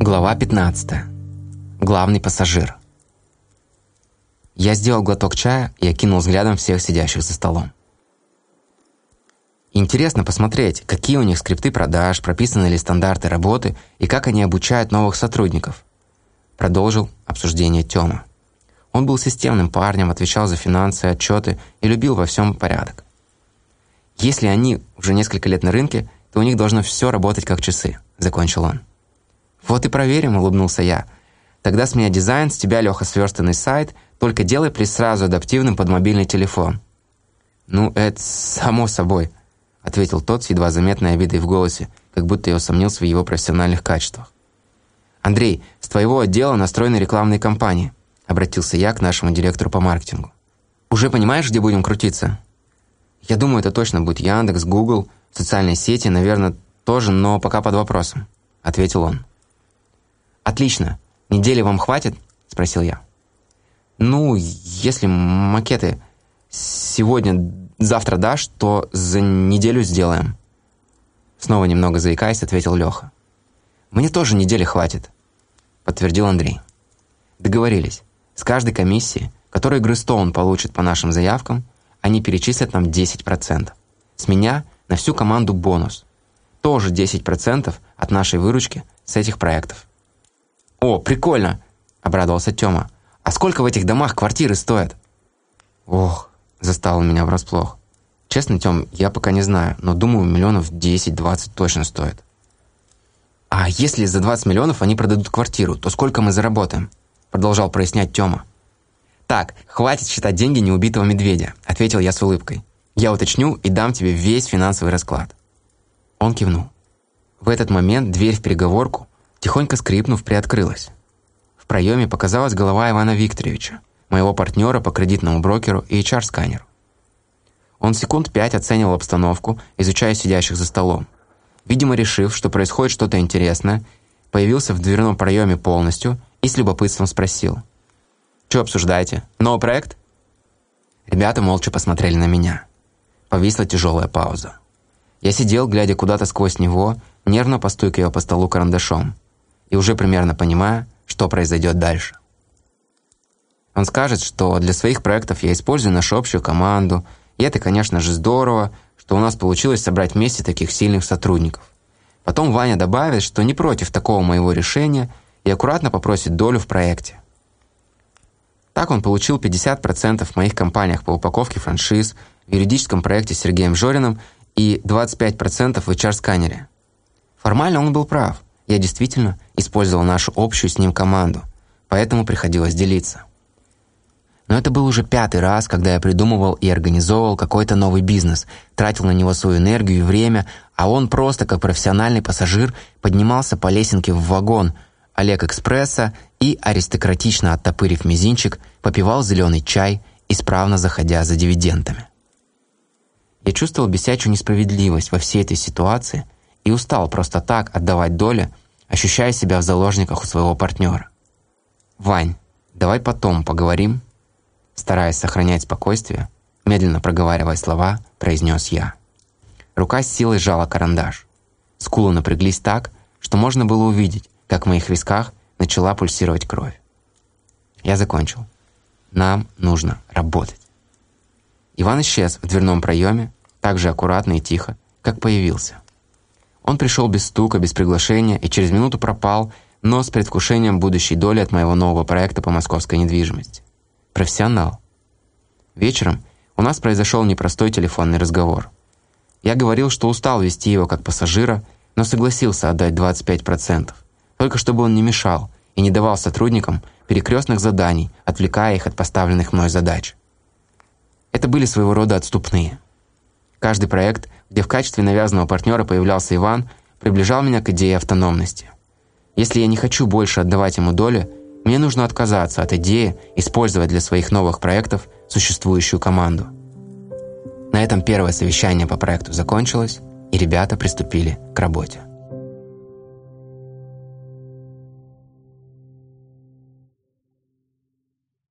Глава 15. Главный пассажир. Я сделал глоток чая и окинул взглядом всех сидящих за столом. Интересно посмотреть, какие у них скрипты продаж, прописаны ли стандарты работы и как они обучают новых сотрудников. Продолжил обсуждение Тёма. Он был системным парнем, отвечал за финансы, отчеты и любил во всем порядок. Если они уже несколько лет на рынке, то у них должно все работать как часы, закончил он. Вот и проверим, улыбнулся я. Тогда с меня дизайн, с тебя, Леха, сверстанный сайт, только делай плюс сразу адаптивным под мобильный телефон. Ну, это само собой, ответил тот с едва заметной обидой в голосе, как будто я усомнился в его профессиональных качествах. «Андрей, с твоего отдела настроены рекламные кампании», обратился я к нашему директору по маркетингу. «Уже понимаешь, где будем крутиться?» «Я думаю, это точно будет Яндекс, Google, социальные сети, наверное, тоже, но пока под вопросом», ответил он. «Отлично. Недели вам хватит?» спросил я. «Ну, если макеты сегодня завтра дашь, то за неделю сделаем». Снова немного заикаясь, ответил Леха. «Мне тоже недели хватит», — подтвердил Андрей. «Договорились. С каждой комиссии, которую Грыстоун получит по нашим заявкам, они перечислят нам 10%. С меня на всю команду бонус. Тоже 10% от нашей выручки с этих проектов». «О, прикольно!» — обрадовался Тёма. «А сколько в этих домах квартиры стоят?» «Ох, застал меня врасплох. Честно, Тём, я пока не знаю, но думаю, миллионов 10-20 точно стоит. А если за 20 миллионов они продадут квартиру, то сколько мы заработаем? Продолжал прояснять Тёма. Так, хватит считать деньги неубитого медведя, ответил я с улыбкой. Я уточню и дам тебе весь финансовый расклад. Он кивнул. В этот момент дверь в переговорку, тихонько скрипнув, приоткрылась. В проеме показалась голова Ивана Викторовича моего партнера по кредитному брокеру и HR-сканеру. Он секунд пять оценивал обстановку, изучая сидящих за столом. Видимо, решив, что происходит что-то интересное, появился в дверном проеме полностью и с любопытством спросил. «Что обсуждаете? Новый проект?» Ребята молча посмотрели на меня. Повисла тяжелая пауза. Я сидел, глядя куда-то сквозь него, нервно постукивая по столу карандашом, и уже примерно понимая, что произойдет дальше. Он скажет, что для своих проектов я использую нашу общую команду, и это, конечно же, здорово, что у нас получилось собрать вместе таких сильных сотрудников. Потом Ваня добавит, что не против такого моего решения и аккуратно попросит долю в проекте. Так он получил 50% в моих компаниях по упаковке франшиз, в юридическом проекте с Сергеем Жориным и 25% в HR-сканере. Формально он был прав. Я действительно использовал нашу общую с ним команду, поэтому приходилось делиться. Но это был уже пятый раз, когда я придумывал и организовывал какой-то новый бизнес, тратил на него свою энергию и время, а он просто, как профессиональный пассажир, поднимался по лесенке в вагон Олег Экспресса и, аристократично оттопырив мизинчик, попивал зеленый чай, исправно заходя за дивидендами. Я чувствовал бесячую несправедливость во всей этой ситуации и устал просто так отдавать доли, ощущая себя в заложниках у своего партнера. «Вань, давай потом поговорим», Стараясь сохранять спокойствие, медленно проговаривая слова, произнес я. Рука с силой сжала карандаш. Скулы напряглись так, что можно было увидеть, как в моих висках начала пульсировать кровь. Я закончил. Нам нужно работать. Иван исчез в дверном проеме, так же аккуратно и тихо, как появился. Он пришел без стука, без приглашения и через минуту пропал, но с предвкушением будущей доли от моего нового проекта по московской недвижимости профессионал. Вечером у нас произошел непростой телефонный разговор. Я говорил, что устал вести его как пассажира, но согласился отдать 25%, только чтобы он не мешал и не давал сотрудникам перекрестных заданий, отвлекая их от поставленных мной задач. Это были своего рода отступные. Каждый проект, где в качестве навязанного партнера появлялся Иван, приближал меня к идее автономности. Если я не хочу больше отдавать ему долю, мне нужно отказаться от идеи использовать для своих новых проектов существующую команду. На этом первое совещание по проекту закончилось, и ребята приступили к работе.